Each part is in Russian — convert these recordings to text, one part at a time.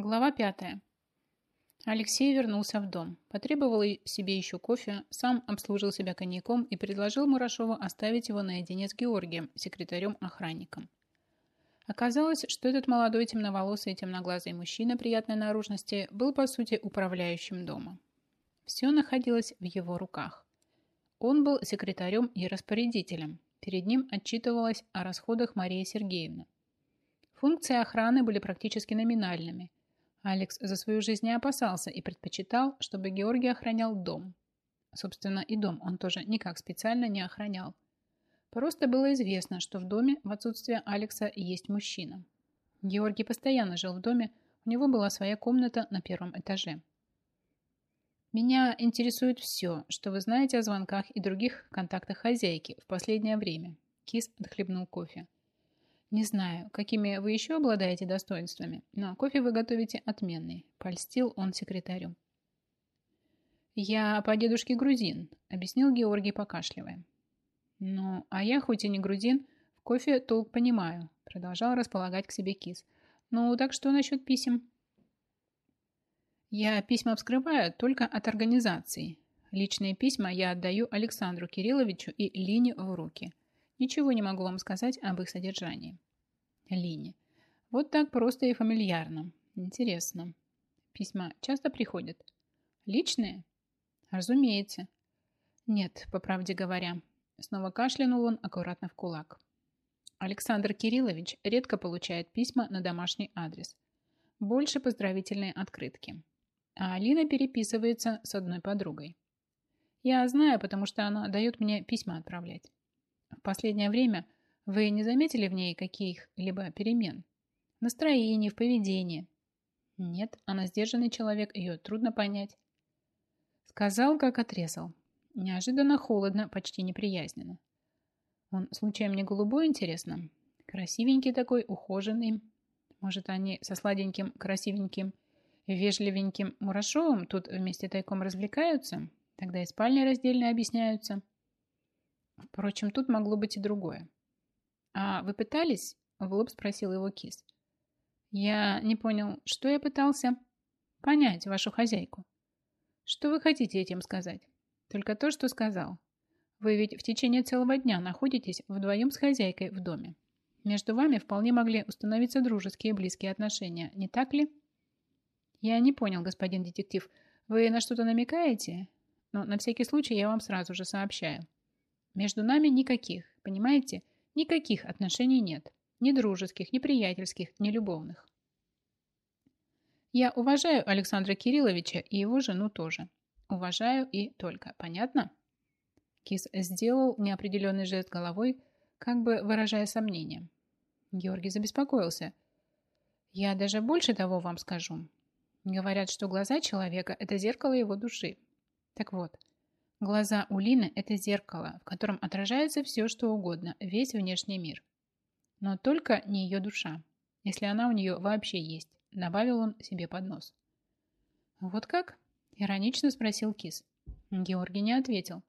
Глава пятая. Алексей вернулся в дом, потребовал себе еще кофе, сам обслужил себя коньяком и предложил Мурашову оставить его наедине с Георгием, секретарем-охранником. Оказалось, что этот молодой темноволосый и темноглазый мужчина приятной наружности был, по сути, управляющим дома. Все находилось в его руках. Он был секретарем и распорядителем. Перед ним отчитывалась о расходах Мария Сергеевна. Функции охраны были практически номинальными – Алекс за свою жизнь не опасался и предпочитал, чтобы Георгий охранял дом. Собственно, и дом он тоже никак специально не охранял. Просто было известно, что в доме в отсутствие Алекса есть мужчина. Георгий постоянно жил в доме, у него была своя комната на первом этаже. «Меня интересует все, что вы знаете о звонках и других контактах хозяйки в последнее время». Кис отхлебнул кофе. Не знаю, какими вы еще обладаете достоинствами, но кофе вы готовите отменный. Польстил он секретарю. «Я по дедушке грузин», — объяснил Георгий, покашливая. «Ну, а я, хоть и не грузин, в кофе толк понимаю», — продолжал располагать к себе кис. «Ну, так что насчет писем?» «Я письма вскрываю только от организаций. Личные письма я отдаю Александру Кирилловичу и Лине в руки. Ничего не могу вам сказать об их содержании. Лине. Вот так просто и фамильярно. Интересно. Письма часто приходят? Личные? Разумеется. Нет, по правде говоря. Снова кашлянул он аккуратно в кулак. Александр Кириллович редко получает письма на домашний адрес. Больше поздравительные открытки. А Алина переписывается с одной подругой. Я знаю, потому что она дает мне письма отправлять. В последнее время вы не заметили в ней каких-либо перемен? В настроении, в поведении? Нет, она сдержанный человек, ее трудно понять. Сказал, как отрезал. Неожиданно холодно, почти неприязненно. Он случаем не голубой, интересно? Красивенький такой, ухоженный. Может, они со сладеньким, красивеньким, вежливеньким Мурашовым тут вместе тайком развлекаются? Тогда и спальни раздельно объясняются. Впрочем, тут могло быть и другое. «А вы пытались?» – в лоб спросил его кис. «Я не понял, что я пытался?» «Понять вашу хозяйку». «Что вы хотите этим сказать?» «Только то, что сказал. Вы ведь в течение целого дня находитесь вдвоем с хозяйкой в доме. Между вами вполне могли установиться дружеские и близкие отношения, не так ли?» «Я не понял, господин детектив. Вы на что-то намекаете?» «Но на всякий случай я вам сразу же сообщаю. Между нами никаких, понимаете? Никаких отношений нет. Ни дружеских, ни приятельских, ни любовных. Я уважаю Александра Кирилловича и его жену тоже. Уважаю и только. Понятно? Кис сделал неопределенный жест головой, как бы выражая сомнение. Георгий забеспокоился. Я даже больше того вам скажу. Говорят, что глаза человека – это зеркало его души. Так вот, Глаза у Лины – это зеркало, в котором отражается все, что угодно, весь внешний мир. Но только не ее душа, если она у нее вообще есть, добавил он себе под нос. «Вот как?» – иронично спросил Кис. Георгий не ответил.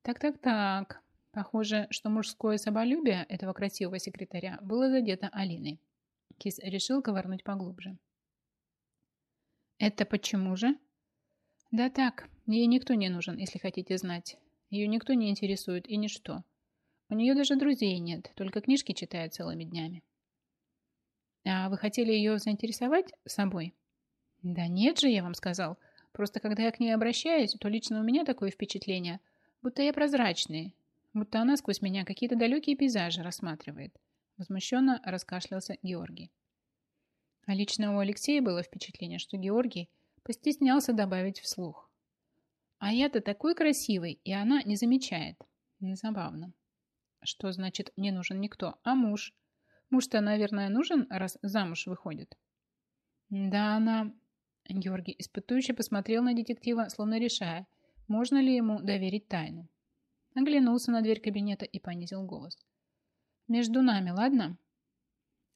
«Так-так-так. Похоже, что мужское самолюбие этого красивого секретаря было задето Алиной». Кис решил ковырнуть поглубже. «Это почему же?» «Да так, ей никто не нужен, если хотите знать. Ее никто не интересует и ничто. У нее даже друзей нет, только книжки читает целыми днями». «А вы хотели ее заинтересовать собой?» «Да нет же, я вам сказал. Просто когда я к ней обращаюсь, то лично у меня такое впечатление, будто я прозрачный, будто она сквозь меня какие-то далекие пейзажи рассматривает». Возмущенно раскашлялся Георгий. А лично у Алексея было впечатление, что Георгий Постеснялся добавить вслух. А я-то такой красивый, и она не замечает. Забавно. Что значит не нужен никто, а муж? Муж-то, наверное, нужен, раз замуж выходит. Да, она... Георгий испытующе посмотрел на детектива, словно решая, можно ли ему доверить тайну. Оглянулся на дверь кабинета и понизил голос. «Между нами, ладно?»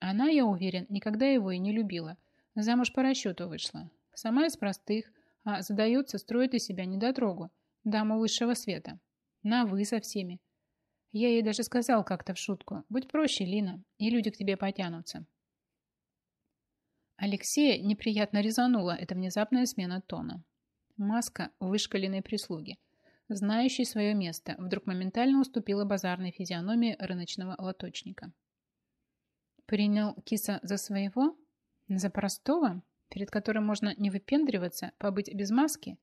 Она, я уверен, никогда его и не любила. Замуж по расчету вышла. Сама из простых, а задается, строит из себя недотрогу, даму высшего света. На «вы» со всеми. Я ей даже сказал как-то в шутку, будь проще, Лина, и люди к тебе потянутся. Алексея неприятно резанула эта внезапная смена тона. Маска вышкаленной прислуги, знающей свое место, вдруг моментально уступила базарной физиономии рыночного лоточника. Принял киса за своего? За простого? Перед которым можно не выпендриваться, побыть без маски?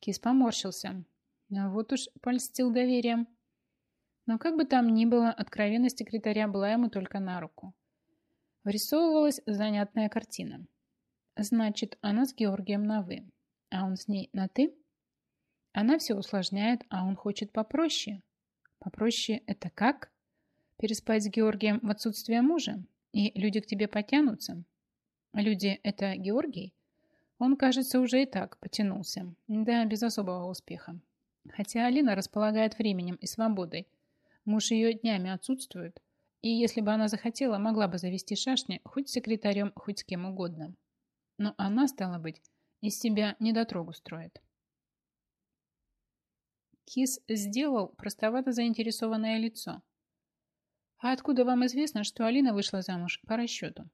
Кис поморщился. А вот уж польстил доверием. Но как бы там ни было, откровенность секретаря была ему только на руку. Вырисовывалась занятная картина. Значит, она с Георгием на «вы», а он с ней на «ты»? Она все усложняет, а он хочет попроще. Попроще – это как? Переспать с Георгием в отсутствие мужа? И люди к тебе потянутся? Люди – это Георгий? Он, кажется, уже и так потянулся. Да, без особого успеха. Хотя Алина располагает временем и свободой. Муж ее днями отсутствует. И если бы она захотела, могла бы завести шашни хоть с секретарем, хоть с кем угодно. Но она, стала быть, из себя недотрогу строит. Кис сделал простовато заинтересованное лицо. «А откуда вам известно, что Алина вышла замуж по расчету?»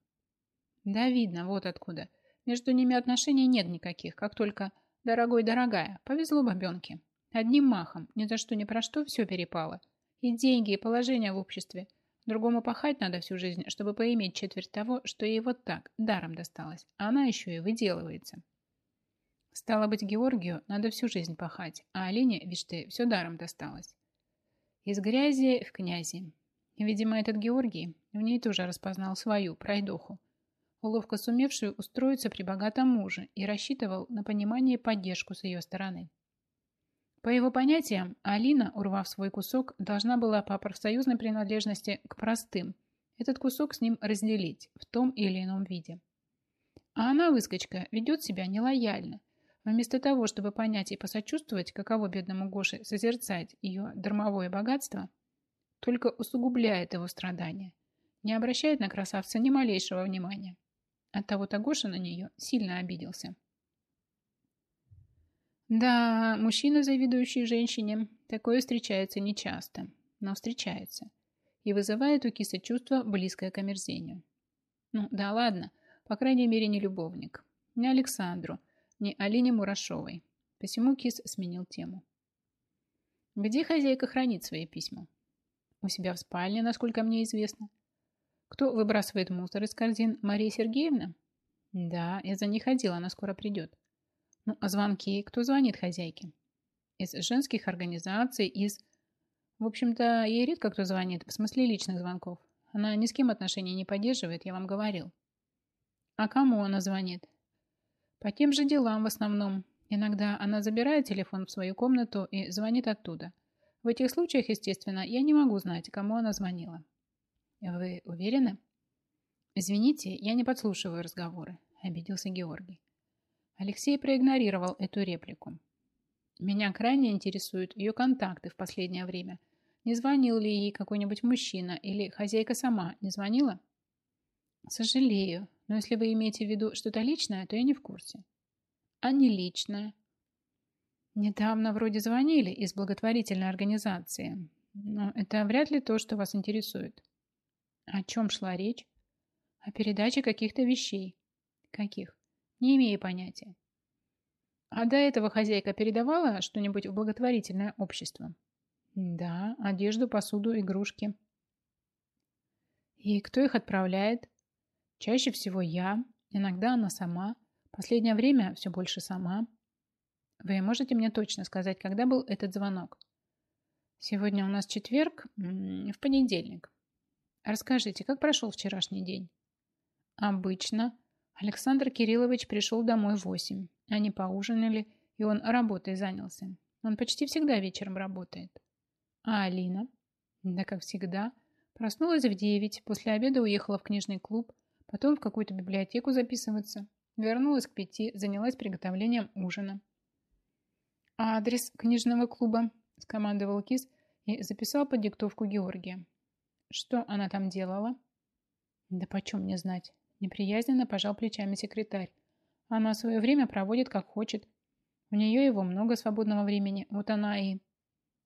«Да видно, вот откуда. Между ними отношений нет никаких, как только «дорогой, дорогая». Повезло бабенке. Одним махом, ни за что ни про что все перепало. И деньги, и положение в обществе – Другому пахать надо всю жизнь, чтобы поиметь четверть того, что ей вот так, даром досталось. А она еще и выделывается. Стало быть, Георгию надо всю жизнь пахать, а Алине, видишь ты, все даром досталось. Из грязи в князи. Видимо, этот Георгий в ней тоже распознал свою пройдоху, уловко сумевшую устроиться при богатом муже и рассчитывал на понимание и поддержку с ее стороны. По его понятиям, Алина, урвав свой кусок, должна была по профсоюзной принадлежности к простым этот кусок с ним разделить в том или ином виде. А она, выскочка, ведет себя нелояльно. Вместо того, чтобы понять и посочувствовать, каково бедному Гоше созерцать ее дармовое богатство, только усугубляет его страдания, не обращает на красавца ни малейшего внимания. Оттого-то Гоша на нее сильно обиделся. Да, мужчина, завидующий женщине, такое встречается нечасто, но встречается. И вызывает у кисы чувство, близкое к омерзению. Ну, да ладно, по крайней мере, не любовник. Не Александру, не Алине Мурашовой. Посему кис сменил тему. Где хозяйка хранит свои письма? У себя в спальне, насколько мне известно. Кто выбрасывает мусор из корзин? Мария Сергеевна? Да, я за ней ходила, она скоро придет. Ну, а звонки? Кто звонит хозяйке? Из женских организаций, из... В общем-то, ей редко кто звонит, в смысле личных звонков. Она ни с кем отношений не поддерживает, я вам говорил. А кому она звонит? По тем же делам в основном. Иногда она забирает телефон в свою комнату и звонит оттуда. В этих случаях, естественно, я не могу знать, кому она звонила. Вы уверены? Извините, я не подслушиваю разговоры, обиделся Георгий. Алексей проигнорировал эту реплику. Меня крайне интересуют ее контакты в последнее время. Не звонил ли ей какой-нибудь мужчина или хозяйка сама не звонила? Сожалею, но если вы имеете в виду что-то личное, то я не в курсе. А не личное? Недавно вроде звонили из благотворительной организации, но это вряд ли то, что вас интересует. О чем шла речь? О передаче каких-то вещей. Каких? Не имею понятия. А до этого хозяйка передавала что-нибудь в благотворительное общество? Да, одежду, посуду, игрушки. И кто их отправляет? Чаще всего я, иногда она сама. Последнее время все больше сама. Вы можете мне точно сказать, когда был этот звонок? Сегодня у нас четверг, в понедельник. Расскажите, как прошел вчерашний день? Обычно. Александр Кириллович пришел домой в восемь. Они поужинали, и он работой занялся. Он почти всегда вечером работает. А Алина? Да как всегда. Проснулась в девять, после обеда уехала в книжный клуб, потом в какую-то библиотеку записываться. Вернулась к пяти, занялась приготовлением ужина. «Адрес книжного клуба», – скомандовал Кис и записал под диктовку Георгия. «Что она там делала?» «Да почем мне знать?» Неприязненно пожал плечами секретарь. Она свое время проводит как хочет. У нее его много свободного времени. Вот она и...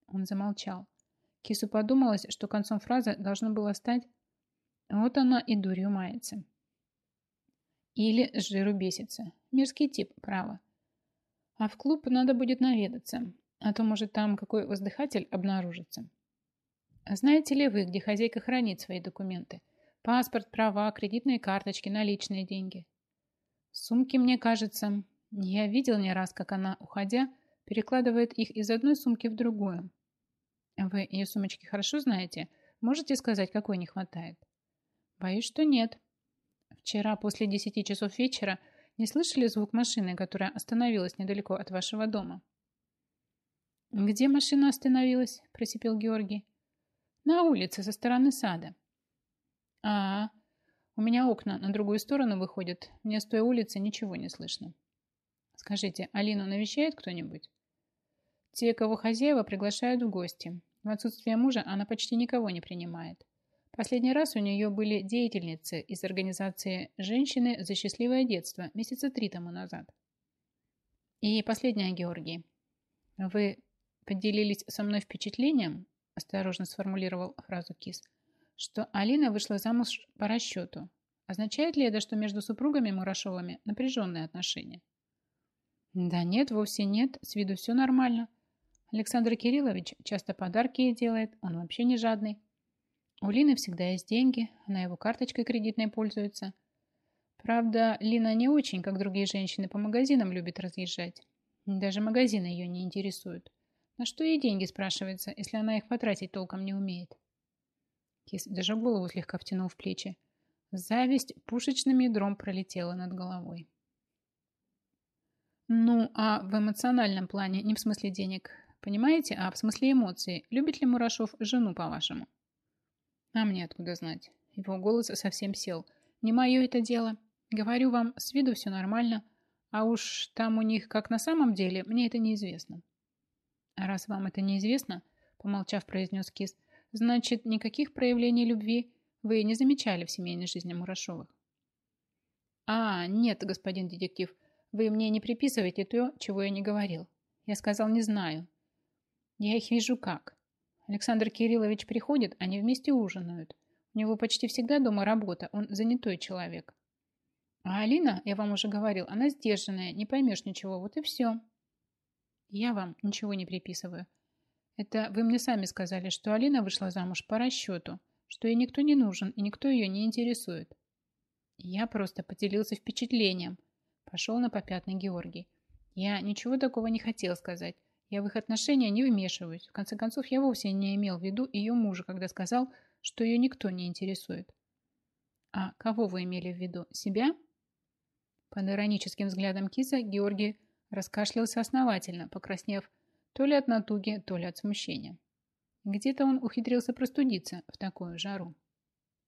Он замолчал. Кису подумалось, что концом фразы должно было стать «Вот она и дурью мается». Или с жиру бесится. Мерзкий тип, право. А в клуб надо будет наведаться, а то, может, там какой воздыхатель обнаружится. Знаете ли вы, где хозяйка хранит свои документы? Паспорт, права, кредитные карточки, наличные деньги. Сумки, мне кажется, я видел не раз, как она, уходя, перекладывает их из одной сумки в другую. Вы ее сумочки хорошо знаете? Можете сказать, какой не хватает? Боюсь, что нет. Вчера после десяти часов вечера не слышали звук машины, которая остановилась недалеко от вашего дома? Где машина остановилась? Просипел Георгий. На улице, со стороны сада. А, у меня окна на другую сторону выходят. Мне с той улицы ничего не слышно. Скажите, Алину навещает кто-нибудь? Те, кого хозяева приглашают в гости. В отсутствие мужа она почти никого не принимает. Последний раз у нее были деятельницы из организации «Женщины за счастливое детство» месяца три тому назад. И последнее, Георгий. Вы поделились со мной впечатлением, осторожно сформулировал фразу Кис, что Алина вышла замуж по расчету. Означает ли это, что между супругами Мурашовыми напряженные отношения? Да нет, вовсе нет, с виду все нормально. Александр Кириллович часто подарки ей делает, он вообще не жадный. У Лины всегда есть деньги, она его карточкой кредитной пользуется. Правда, Лина не очень, как другие женщины, по магазинам любит разъезжать. Даже магазины ее не интересуют. На что ей деньги, спрашивается, если она их потратить толком не умеет? Кис даже голову слегка втянул в плечи. Зависть пушечным ядром пролетела над головой. Ну, а в эмоциональном плане, не в смысле денег, понимаете, а в смысле эмоций, любит ли Мурашов жену, по-вашему? А мне откуда знать? Его голос совсем сел. Не мое это дело. Говорю вам, с виду все нормально, а уж там у них как на самом деле, мне это неизвестно. Раз вам это неизвестно, помолчав, произнес Кис, значит, никаких проявлений любви вы не замечали в семейной жизни Мурашовых. А, нет, господин детектив, вы мне не приписываете то, чего я не говорил. Я сказал, не знаю. Я их вижу как. Александр Кириллович приходит, они вместе ужинают. У него почти всегда дома работа, он занятой человек. А Алина, я вам уже говорил, она сдержанная, не поймешь ничего, вот и все. Я вам ничего не приписываю. Это вы мне сами сказали, что Алина вышла замуж по расчету, что ей никто не нужен и никто ее не интересует. Я просто поделился впечатлением. Пошел на попятный Георгий. Я ничего такого не хотел сказать. Я в их отношения не вмешиваюсь. В конце концов, я вовсе не имел в виду ее мужа, когда сказал, что ее никто не интересует. А кого вы имели в виду? Себя? Под ироническим взглядом киса Георгий раскашлялся основательно, покраснев то ли от натуги, то ли от смущения. Где-то он ухитрился простудиться в такую жару.